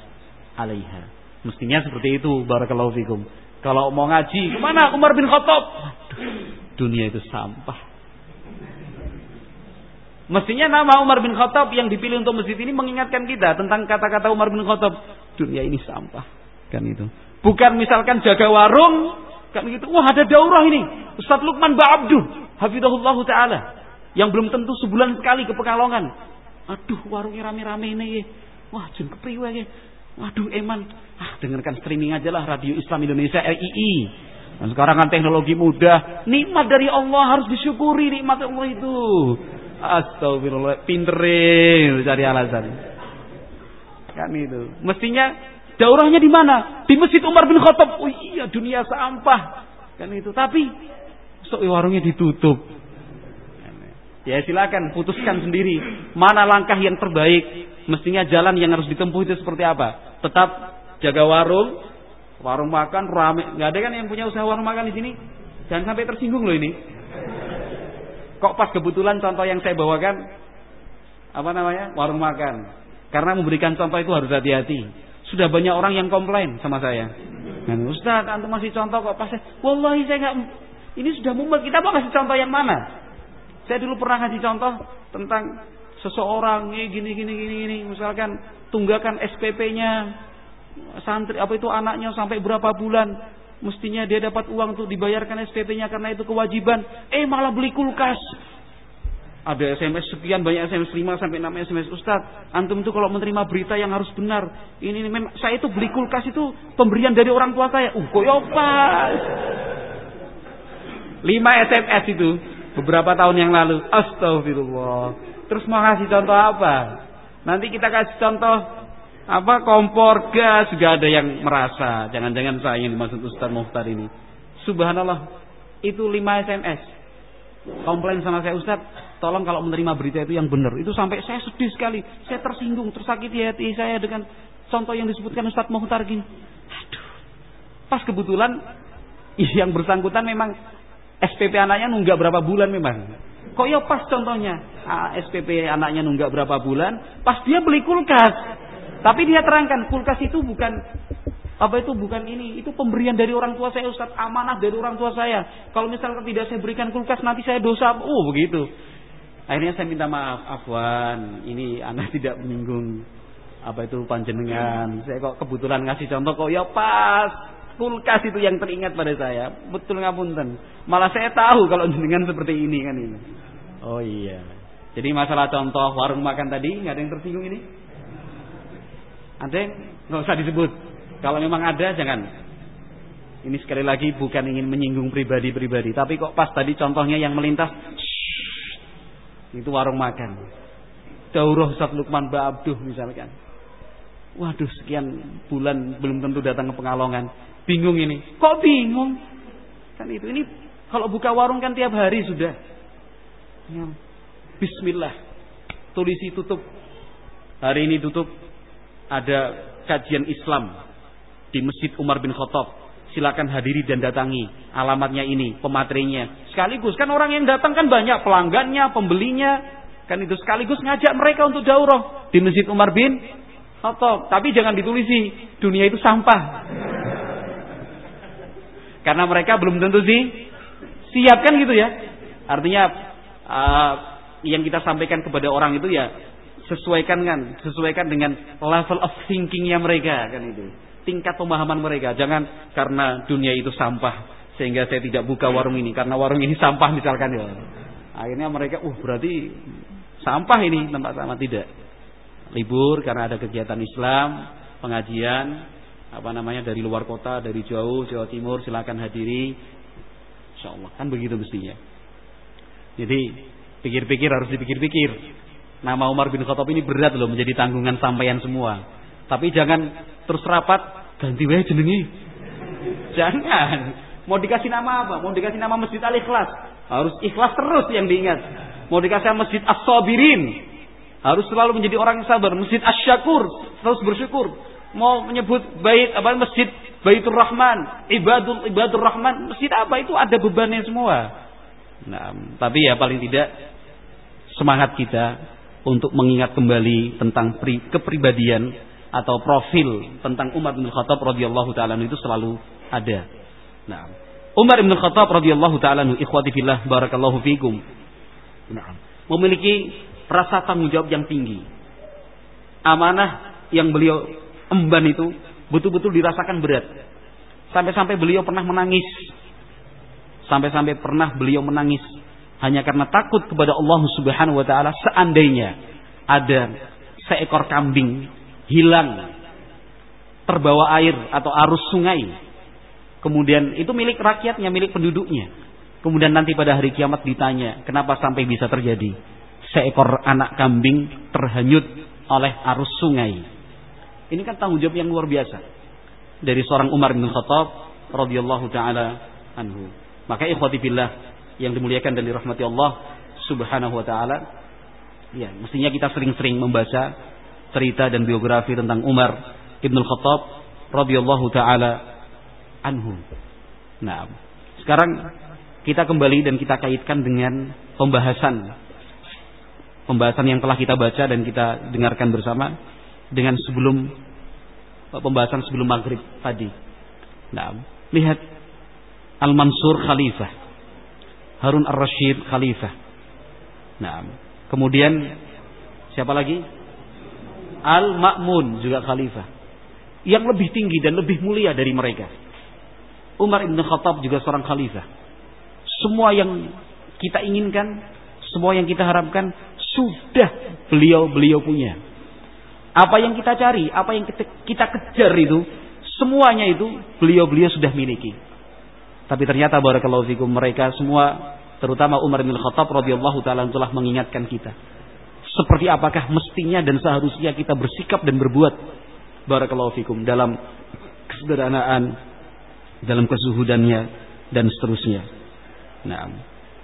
'alaiha. Mestinya seperti itu barakallahu. Kalau mau ngaji, ke mana Umar bin Khattab? dunia itu sampah. Mestinya nama Umar bin Khattab yang dipilih untuk masjid ini mengingatkan kita tentang kata-kata Umar bin Khattab. Dunia ini sampah. Kan itu. Bukan misalkan jaga warung. Kan gitu. Wah ada daurah ini. Ustaz Lukman Ba'abdu. Hafidahullah Ta'ala. Yang belum tentu sebulan sekali ke Pekalongan. Aduh warungnya rame-rame ini. Wah jun kepriwe ya. Waduh eman. Ah dengarkan streaming aja lah Radio Islam Indonesia RII. Dan sekarang kan teknologi mudah. Nikmat dari Allah harus disyukuri nikmat Allah itu. Astagfirullah, pinterin cari alasan. Kan itu. Mestinya daurahnya di mana? Di Masjid Umar bin Khattab. Oh iya, dunia sampah. Kan itu. Tapi so, warungnya ditutup. Ya silakan putuskan sendiri mana langkah yang terbaik. Mestinya jalan yang harus ditempuh itu seperti apa? Tetap jaga warung, warung makan rame. Nggak ada kan yang punya usaha warung makan di sini? Jangan sampai tersinggung loh ini. Kok pas kebetulan contoh yang saya bawakan apa namanya? warung makan. Karena memberikan contoh itu harus hati-hati. Sudah banyak orang yang komplain sama saya. Dan Ustaz, antum masih contoh kok pas wallahi saya nggak ini sudah mumet. Kita mau kasih contoh yang mana? Saya dulu pernah ngasih contoh tentang seseorang ini gini gini gini gini misalkan tunggakan SPP-nya santri apa itu anaknya sampai berapa bulan Mestinya dia dapat uang untuk dibayarkan SPP-nya karena itu kewajiban. Eh malah beli kulkas. Ada SMS sekian banyak SMS 5 sampai 6 SMS Ustaz. Antum itu kalau menerima berita yang harus benar. Ini, ini memang saya itu beli kulkas itu pemberian dari orang tua saya. Uh, kok pas. 5 SMS itu beberapa tahun yang lalu. Astagfirullah. Terus mau kasih contoh apa? Nanti kita kasih contoh apa kompor gas? Juga ada yang merasa. Jangan-jangan saya yang dimaksud Ustaz Muhtar ini. Subhanallah. Itu 5 SMS komplain sama saya Ustaz tolong kalau menerima berita itu yang benar. Itu sampai saya sedih sekali. Saya tersinggung tersakiti hati saya dengan contoh yang disebutkan Ustaz Muhtar gini. Aduh. Pas kebetulan yang bersangkutan memang SPP anaknya nunggak berapa bulan memang. Kok ya pas contohnya? Ah, SPP anaknya nunggak berapa bulan pas dia beli kulkas tapi dia terangkan kulkas itu bukan apa itu bukan ini, itu pemberian dari orang tua saya Ustaz, amanah dari orang tua saya. Kalau misalkan tidak saya berikan kulkas nanti saya dosa. Oh, begitu. Akhirnya saya minta maaf, Afwan, ini anak tidak menyinggung apa itu panjenengan. Saya kok kebetulan ngasih contoh kok ya pas kulkas itu yang teringat pada saya. Betul ngapunten. Malah saya tahu kalau jenengan seperti ini kan ini. Oh iya. Jadi masalah contoh warung makan tadi nggak ada yang tersinggung ini? Ada yang nggak usah disebut. Kalau memang ada jangan. Ini sekali lagi bukan ingin menyinggung pribadi-pribadi, tapi kok pas tadi contohnya yang melintas itu warung makan. Daurah Ustaz Lukman Ba Abduh misalkan. Waduh sekian bulan belum tentu datang ke Pengalongan. Bingung ini. Kok bingung? Kan itu ini kalau buka warung kan tiap hari sudah. Ya. Bismillah. Tulisi tutup. Hari ini tutup. Ada kajian Islam di Masjid Umar bin Khattab. Silakan hadiri dan datangi. Alamatnya ini, pematerinya. Sekaligus kan orang yang datang kan banyak pelanggannya, pembelinya. Kan itu sekaligus ngajak mereka untuk daurah di Masjid Umar bin Khattab. Tapi jangan ditulisi dunia itu sampah. Karena mereka belum tentu sih siapkan gitu ya. Artinya uh, yang kita sampaikan kepada orang itu ya sesuaikan kan, sesuaikan dengan level of thinkingnya mereka kan itu. Tingkat pemahaman mereka. Jangan karena dunia itu sampah sehingga saya tidak buka warung ini karena warung ini sampah misalkan ya. Akhirnya mereka, uh berarti sampah ini tempat sama tidak. Libur karena ada kegiatan Islam, pengajian, apa namanya dari luar kota, dari jauh, Jawa Timur, silakan hadiri. Insya Allah kan begitu mestinya. Jadi pikir-pikir harus dipikir-pikir. Nama Umar bin Khattab ini berat loh menjadi tanggungan sampaian semua. Tapi jangan terus rapat ganti wae jenengi. Jangan. Mau dikasih nama apa? Mau dikasih nama Masjid Al Ikhlas. Harus ikhlas terus yang diingat. Mau dikasih nama Masjid As-Sabirin. Harus selalu menjadi orang sabar. Masjid Asy-Syakur, terus bersyukur mau menyebut bait apa masjid Baitur Rahman, Ibadul Ibadur Rahman, masjid apa itu ada bebannya semua. Nah, tapi ya paling tidak semangat kita untuk mengingat kembali tentang pri, kepribadian atau profil tentang Umar bin Khattab radhiyallahu taala itu selalu ada. Nah, Umar bin Khattab radhiyallahu taala ikhwati fillah barakallahu fikum. Nah, memiliki rasa tanggung jawab yang tinggi. Amanah yang beliau emban itu betul-betul dirasakan berat. Sampai-sampai beliau pernah menangis. Sampai-sampai pernah beliau menangis hanya karena takut kepada Allah Subhanahu wa taala seandainya ada seekor kambing hilang terbawa air atau arus sungai. Kemudian itu milik rakyatnya, milik penduduknya. Kemudian nanti pada hari kiamat ditanya, kenapa sampai bisa terjadi? Seekor anak kambing terhanyut oleh arus sungai. Ini kan tanggung jawab yang luar biasa dari seorang Umar bin Khattab radhiyallahu taala anhu. Maka ikhwati billah yang dimuliakan dan dirahmati Allah Subhanahu wa taala, ya, mestinya kita sering-sering membaca cerita dan biografi tentang Umar bin Khattab radhiyallahu taala anhu. Nah, sekarang kita kembali dan kita kaitkan dengan pembahasan. Pembahasan yang telah kita baca dan kita dengarkan bersama dengan sebelum eh, pembahasan sebelum maghrib tadi. Nah, lihat Al-Mansur Khalifah, Harun Ar-Rashid Khalifah. Nah, kemudian siapa lagi? Al-Ma'mun juga Khalifah. Yang lebih tinggi dan lebih mulia dari mereka. Umar ibn Khattab juga seorang Khalifah. Semua yang kita inginkan, semua yang kita harapkan sudah beliau-beliau punya. Apa yang kita cari, apa yang kita, kita kejar itu, semuanya itu beliau-beliau sudah miliki. Tapi ternyata barakallahu fikum mereka semua terutama Umar bin Khattab radhiyallahu taala telah mengingatkan kita. Seperti apakah mestinya dan seharusnya kita bersikap dan berbuat barakallahu fikum dalam kesederhanaan, dalam kesuhudannya dan seterusnya. Nah,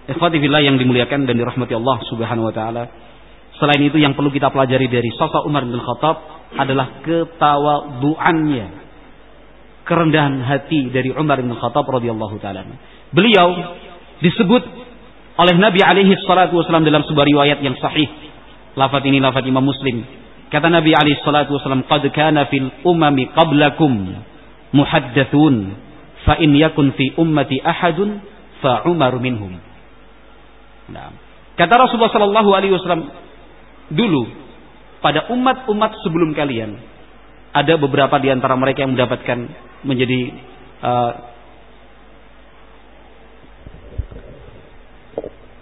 ikhwati yang dimuliakan dan dirahmati Allah Subhanahu wa taala. Selain itu yang perlu kita pelajari dari sosok Umar bin Khattab adalah ketawaduannya, kerendahan hati dari Umar bin Khattab radhiyallahu taala. Beliau disebut oleh Nabi alaihi salatu wasallam dalam sebuah riwayat yang sahih. Lafaz ini lafaz Imam Muslim. Kata Nabi alaihi salatu wasallam, "Qad kana fil umami qablakum muhaddatsun, fa in yakun fi ummati ahadun fa Umar minhum." Nah, kata Rasulullah sallallahu alaihi wasallam, dulu pada umat-umat sebelum kalian ada beberapa di antara mereka yang mendapatkan menjadi uh,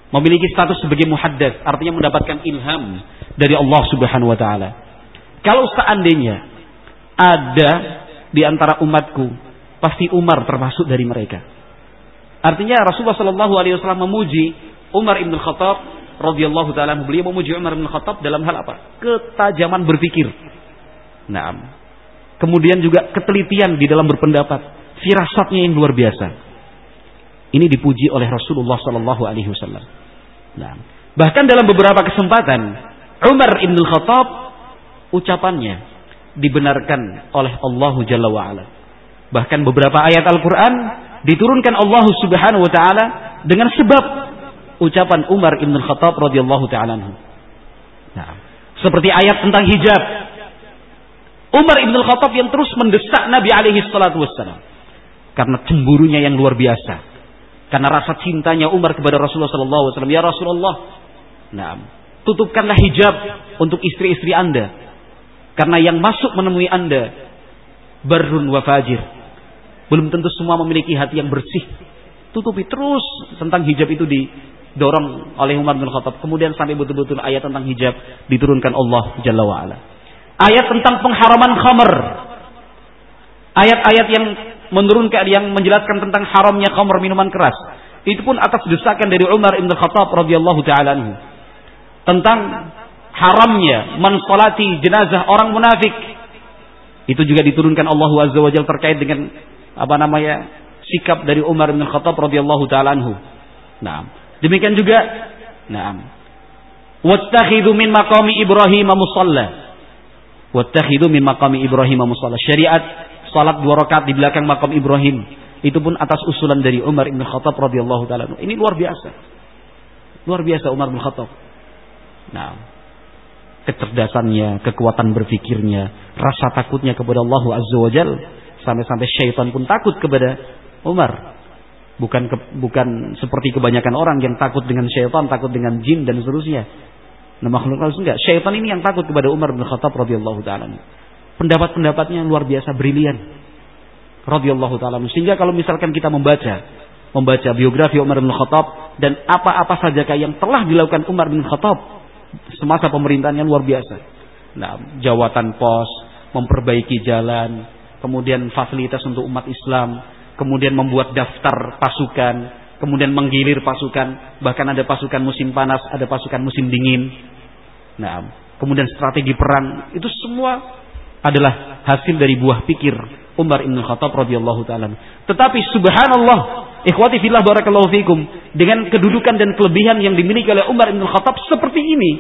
memiliki status sebagai muhaddas artinya mendapatkan ilham dari Allah Subhanahu wa taala. Kalau seandainya ada di antara umatku, pasti Umar termasuk dari mereka. Artinya Rasulullah Shallallahu Alaihi Wasallam memuji Umar ibn Khattab radhiyallahu taala beliau memuji Umar ibn Khattab dalam hal apa? Ketajaman berpikir. Nah, kemudian juga ketelitian di dalam berpendapat, firasatnya yang luar biasa. Ini dipuji oleh Rasulullah Shallallahu Alaihi Wasallam. Nah, bahkan dalam beberapa kesempatan Umar ibn Khattab ucapannya dibenarkan oleh Allah Jalla wa'ala. Bahkan beberapa ayat Al-Quran diturunkan Allah Subhanahu wa taala dengan sebab ucapan Umar Ibn Khattab radhiyallahu taala Nah, seperti ayat tentang hijab. Umar Ibn Khattab yang terus mendesak Nabi alaihi salatu wassalam karena cemburunya yang luar biasa. Karena rasa cintanya Umar kepada Rasulullah sallallahu alaihi wasallam, "Ya Rasulullah, nah, tutupkanlah hijab untuk istri-istri Anda." Karena yang masuk menemui Anda barun wa fajir. Belum tentu semua memiliki hati yang bersih. Tutupi terus tentang hijab itu didorong oleh Umar bin Khattab. Kemudian sampai betul-betul ayat tentang hijab diturunkan Allah Jalla wa ala. Ayat tentang pengharaman khamr. Ayat-ayat yang menurunkan yang menjelaskan tentang haramnya khamr minuman keras. Itu pun atas desakan dari Umar bin Khattab radhiyallahu taala Tentang haramnya mensolati jenazah orang munafik. Itu juga diturunkan Allah Azza wa terkait dengan apa namanya sikap dari Umar bin Khattab radhiyallahu taala anhu. Nah, demikian juga nah wattakhidhu min maqami Ibrahim musalla. Wattakhidhu min maqami Ibrahim musalla. Syariat salat dua rakaat di belakang makam Ibrahim. Itu pun atas usulan dari Umar bin Khattab radhiyallahu taala. Ini luar biasa. Luar biasa Umar bin Khattab. Nah, kecerdasannya, kekuatan berpikirnya, rasa takutnya kepada Allah Azza wa Jal, sampai-sampai syaitan pun takut kepada Umar. Bukan ke, bukan seperti kebanyakan orang yang takut dengan syaitan, takut dengan jin dan seterusnya. Nah makhluk halus enggak. Syaitan ini yang takut kepada Umar bin Khattab radhiyallahu taala. Pendapat-pendapatnya luar biasa brilian. Radhiyallahu taala. Sehingga kalau misalkan kita membaca membaca biografi Umar bin Khattab dan apa-apa saja yang telah dilakukan Umar bin Khattab semasa pemerintahannya luar biasa. Nah, jawatan pos, memperbaiki jalan, kemudian fasilitas untuk umat Islam, kemudian membuat daftar pasukan, kemudian menggilir pasukan, bahkan ada pasukan musim panas, ada pasukan musim dingin. Nah, kemudian strategi perang, itu semua adalah hasil dari buah pikir Umar Ibn Khattab radhiyallahu taala. Tetapi subhanallah, ikhwati fillah barakallahu fikum, dengan kedudukan dan kelebihan yang dimiliki oleh Umar Ibn Khattab seperti ini,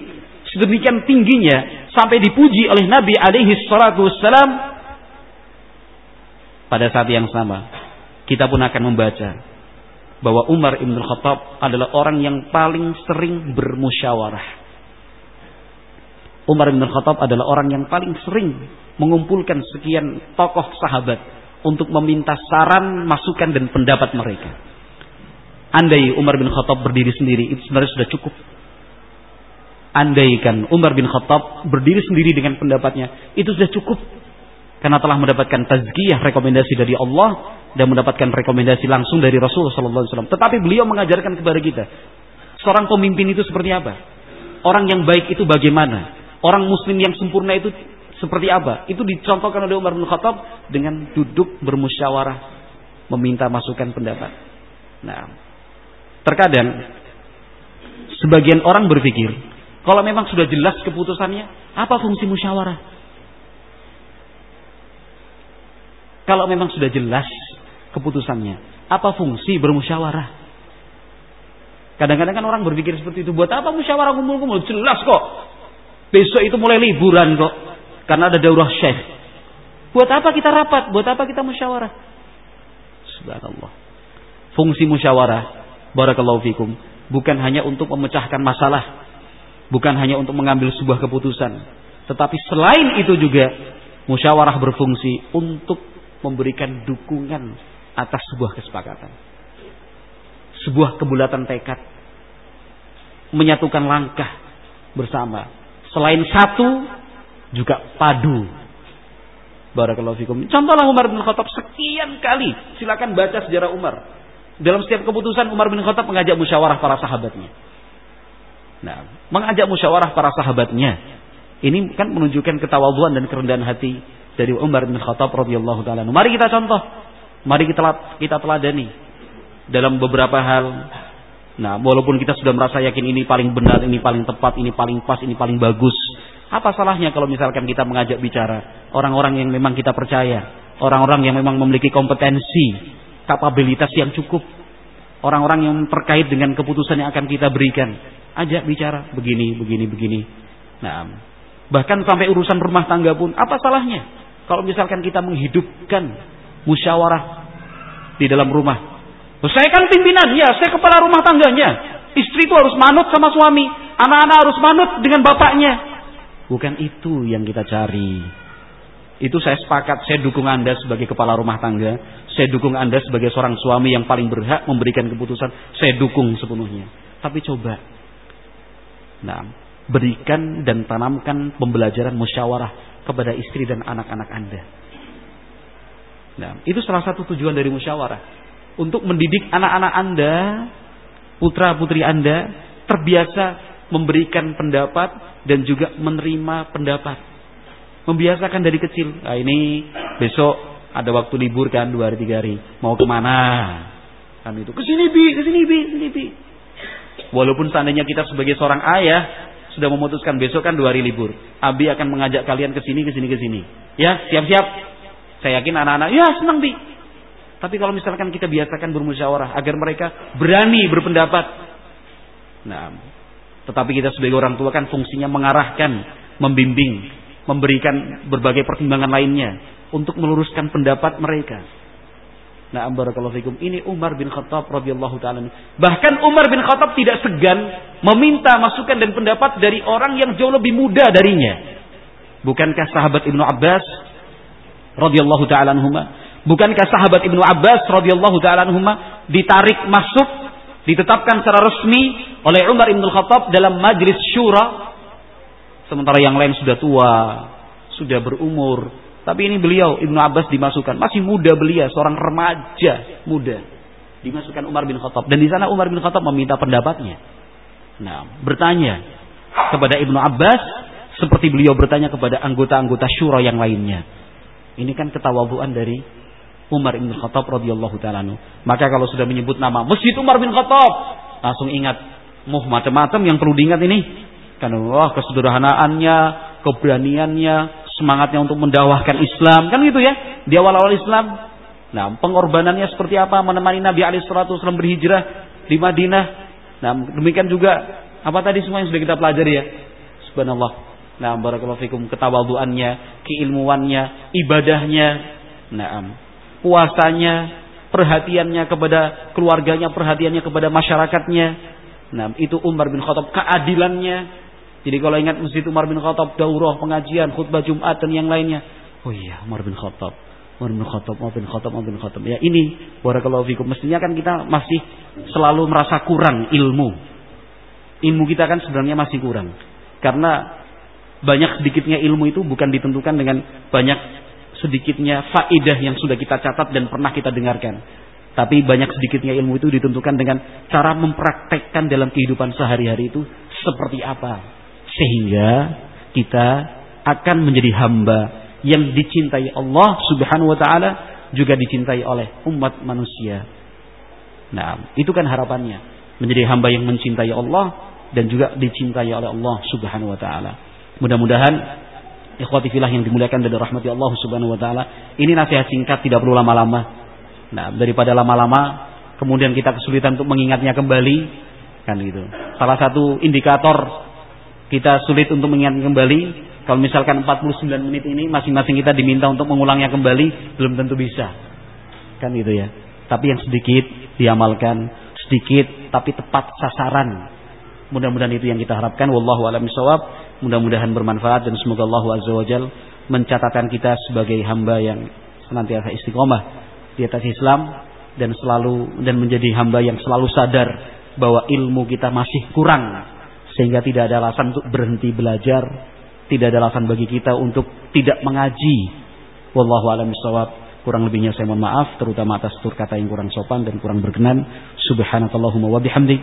sedemikian tingginya sampai dipuji oleh Nabi alaihi salatu wassalam pada saat yang sama kita pun akan membaca bahwa Umar Ibn Khattab adalah orang yang paling sering bermusyawarah. Umar bin Khattab adalah orang yang paling sering mengumpulkan sekian tokoh sahabat untuk meminta saran, masukan dan pendapat mereka. Andai Umar bin Khattab berdiri sendiri itu sebenarnya sudah cukup. Andaikan Umar bin Khattab berdiri sendiri dengan pendapatnya itu sudah cukup. Karena telah mendapatkan tazkiyah rekomendasi dari Allah dan mendapatkan rekomendasi langsung dari Rasulullah SAW. Tetapi beliau mengajarkan kepada kita seorang pemimpin itu seperti apa? Orang yang baik itu bagaimana? Orang muslim yang sempurna itu seperti apa? Itu dicontohkan oleh Umar bin Khattab dengan duduk bermusyawarah, meminta masukan pendapat. Nah, terkadang sebagian orang berpikir, kalau memang sudah jelas keputusannya, apa fungsi musyawarah? Kalau memang sudah jelas keputusannya, apa fungsi bermusyawarah? Kadang-kadang kan orang berpikir seperti itu. Buat apa musyawarah kumpul-kumpul? Jelas kok. Besok itu mulai liburan kok. Karena ada daurah syekh. Buat apa kita rapat? Buat apa kita musyawarah? Subhanallah. Fungsi musyawarah, barakallahu fikum, bukan hanya untuk memecahkan masalah, bukan hanya untuk mengambil sebuah keputusan, tetapi selain itu juga musyawarah berfungsi untuk memberikan dukungan atas sebuah kesepakatan. Sebuah kebulatan tekad menyatukan langkah bersama. Selain satu juga padu. Barakallahu fikum. Contohlah Umar bin Khattab sekian kali. Silakan baca sejarah Umar. Dalam setiap keputusan Umar bin Khattab mengajak musyawarah para sahabatnya. Nah, mengajak musyawarah para sahabatnya. Ini kan menunjukkan ketawaduan dan kerendahan hati dari Umar bin Khattab radhiyallahu taala. Mari kita contoh. Mari kita kita teladani dalam beberapa hal. Nah, walaupun kita sudah merasa yakin ini paling benar, ini paling tepat, ini paling pas, ini paling bagus. Apa salahnya kalau misalkan kita mengajak bicara orang-orang yang memang kita percaya, orang-orang yang memang memiliki kompetensi, kapabilitas yang cukup, orang-orang yang terkait dengan keputusan yang akan kita berikan. Ajak bicara begini, begini, begini. Nah, bahkan sampai urusan rumah tangga pun apa salahnya? Kalau misalkan kita menghidupkan musyawarah di dalam rumah. Saya kan pimpinan, ya saya kepala rumah tangganya. Istri itu harus manut sama suami. Anak-anak harus manut dengan bapaknya. Bukan itu yang kita cari. Itu saya sepakat, saya dukung Anda sebagai kepala rumah tangga. Saya dukung Anda sebagai seorang suami yang paling berhak memberikan keputusan. Saya dukung sepenuhnya. Tapi coba. Nah, berikan dan tanamkan pembelajaran musyawarah kepada istri dan anak-anak Anda. Nah, itu salah satu tujuan dari musyawarah. Untuk mendidik anak-anak Anda, putra-putri Anda, terbiasa memberikan pendapat dan juga menerima pendapat. Membiasakan dari kecil. Nah, ini besok ada waktu libur kan dua hari tiga hari. Mau ke mana? Kan itu. Ke sini bi, ke sini bi, ke sini bi. Walaupun seandainya kita sebagai seorang ayah sudah memutuskan besok kan dua hari libur. Abi akan mengajak kalian ke sini, ke sini, ke sini. Ya, siap-siap. Saya yakin anak-anak, ya senang bi. Tapi kalau misalkan kita biasakan bermusyawarah agar mereka berani berpendapat. Nah, tetapi kita sebagai orang tua kan fungsinya mengarahkan, membimbing, memberikan berbagai pertimbangan lainnya untuk meluruskan pendapat mereka. Nah, barakallahu fikum. Ini Umar bin Khattab radhiyallahu taala. Bahkan Umar bin Khattab tidak segan meminta masukan dan pendapat dari orang yang jauh lebih muda darinya. Bukankah sahabat Ibnu Abbas radhiyallahu taala anhuma? Bukankah sahabat Ibnu Abbas radhiyallahu taala anhuma ditarik masuk ditetapkan secara resmi oleh Umar bin Khattab dalam majlis syura sementara yang lain sudah tua, sudah berumur, tapi ini beliau Ibnu Abbas dimasukkan, masih muda beliau, seorang remaja muda. Dimasukkan Umar bin Khattab dan di sana Umar bin Khattab meminta pendapatnya. Nah, bertanya kepada Ibnu Abbas seperti beliau bertanya kepada anggota-anggota syura yang lainnya. Ini kan ketawabuan dari Umar bin Khattab radhiyallahu taala Maka kalau sudah menyebut nama Masjid Umar bin Khattab, langsung ingat muh macam-macam yang perlu diingat ini. Kan wah kesederhanaannya, keberaniannya, semangatnya untuk mendawahkan Islam, kan gitu ya. Di awal-awal Islam. Nah, pengorbanannya seperti apa menemani Nabi alaihi wasallam berhijrah di Madinah. Nah, demikian juga apa tadi semua yang sudah kita pelajari ya. Subhanallah. Nah, barakallahu fikum ketawaduannya, keilmuannya, ibadahnya, nah, puasanya, perhatiannya kepada keluarganya, perhatiannya kepada masyarakatnya. Nah, itu Umar bin Khattab keadilannya, jadi kalau ingat Masjid Umar bin Khattab, daurah, pengajian, khutbah Jumat dan yang lainnya. Oh iya, Umar bin Khattab. Umar bin Khattab, Umar bin Khattab, Umar bin Khattab. Ya ini, barakallahu fikum. Mestinya kan kita masih selalu merasa kurang ilmu. Ilmu kita kan sebenarnya masih kurang. Karena banyak sedikitnya ilmu itu bukan ditentukan dengan banyak sedikitnya faidah yang sudah kita catat dan pernah kita dengarkan. Tapi banyak sedikitnya ilmu itu ditentukan dengan cara mempraktekkan dalam kehidupan sehari-hari itu seperti apa sehingga kita akan menjadi hamba yang dicintai Allah Subhanahu wa taala juga dicintai oleh umat manusia. Nah, itu kan harapannya, menjadi hamba yang mencintai Allah dan juga dicintai oleh Allah Subhanahu wa taala. Mudah-mudahan ikhwati filah yang dimuliakan dari rahmati Allah Subhanahu wa taala, ini nasihat singkat tidak perlu lama-lama. Nah, daripada lama-lama kemudian kita kesulitan untuk mengingatnya kembali kan gitu. Salah satu indikator kita sulit untuk mengingat kembali. Kalau misalkan 49 menit ini masing-masing kita diminta untuk mengulangnya kembali, belum tentu bisa. Kan gitu ya. Tapi yang sedikit diamalkan, sedikit tapi tepat sasaran. Mudah-mudahan itu yang kita harapkan. Wallahu a'lam bishawab. Mudah-mudahan bermanfaat dan semoga Allah Azza wa Jal mencatatkan kita sebagai hamba yang senantiasa istiqomah di atas Islam dan selalu dan menjadi hamba yang selalu sadar bahwa ilmu kita masih kurang sehingga tidak ada alasan untuk berhenti belajar, tidak ada alasan bagi kita untuk tidak mengaji. Wallahu a'lam bishawab. Kurang lebihnya saya mohon maaf terutama atas tur kata yang kurang sopan dan kurang berkenan. Subhanakallahumma wa bihamdik